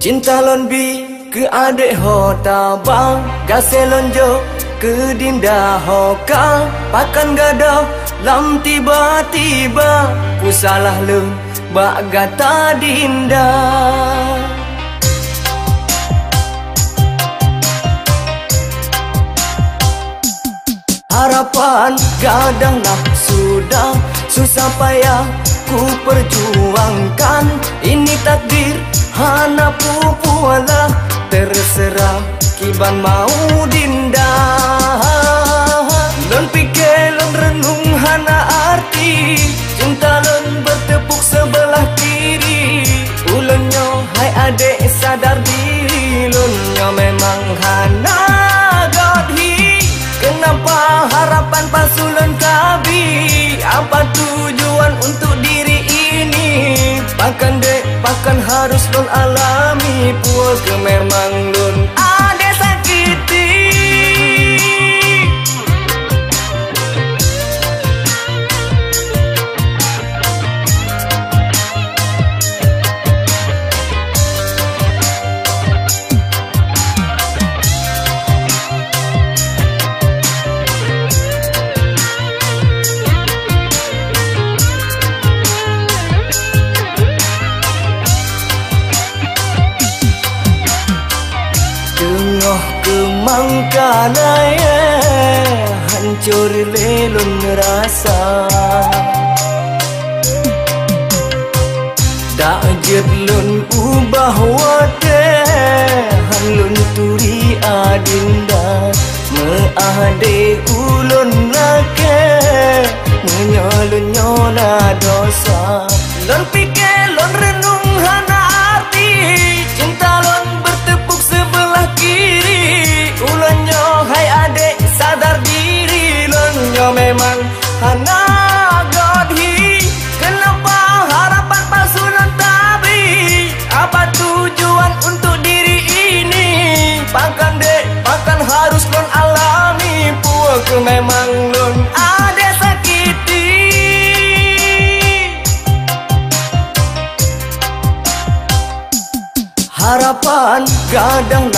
Cinta lon bi ke adik ho tabang Gaselon jo ke dinda ho ka. Pakan gada lam tiba-tiba Ku salah lun bak gata dinda. Harapan gadanglah sudah Susah payah ku perjuangkan. Ini takdir hana pupualah terserah kiban mau dinda. Lon pikir lon renung hana arti cinta lon bertepuk sebelah kiri. Ulonnya hai adek sadar diri. Lonnya memang hana godhi. Kenapa harapan palsu lon kabi? Apa tujuan untuk diri ini? Pakan dek pakan harus lon alami puas ke memang lon kemangkanaya e, hancur lelun rasa Tak lun ubah wate halun turi adinda à à Meade ulun lake Menyolun nyola dosa Lon pikir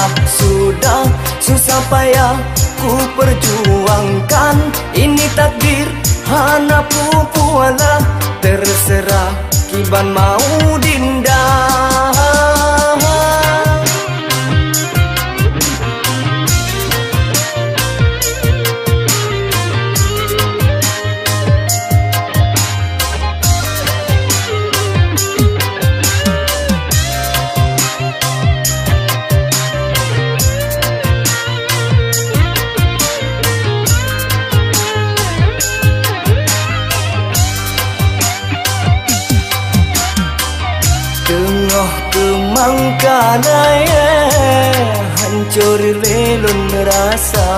gadanglah sudah Susah payah ku perjuangkan. Ini takdir hana pupualah. Terserah kiban mau dinda kemangkanaya e, Hancur lelun rasa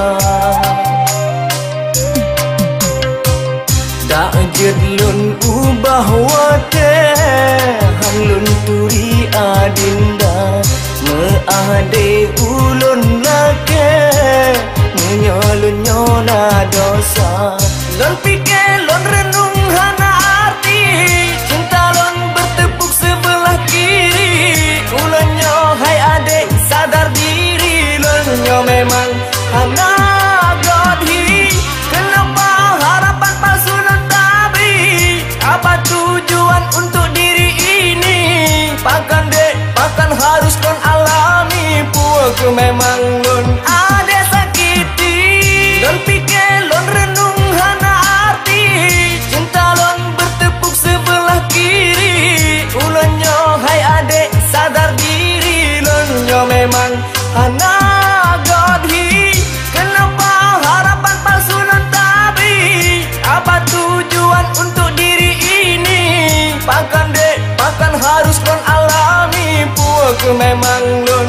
Tak jedlun ubah wate Hanglun turi adinda Meade ulun lake Menyolun nyona dosa Puak memang lon ada sakiti. Lon pikir lon renung hana arti. Cinta lon bertepuk sebelah kiri. Ulonnya hai adek sadar diri. Lonnya memang hana godhi. Kenapa harapan palsu non tabi? Apa tujuan untuk diri ini? Pakan dek, pakan harus lon alami. Puak memang lon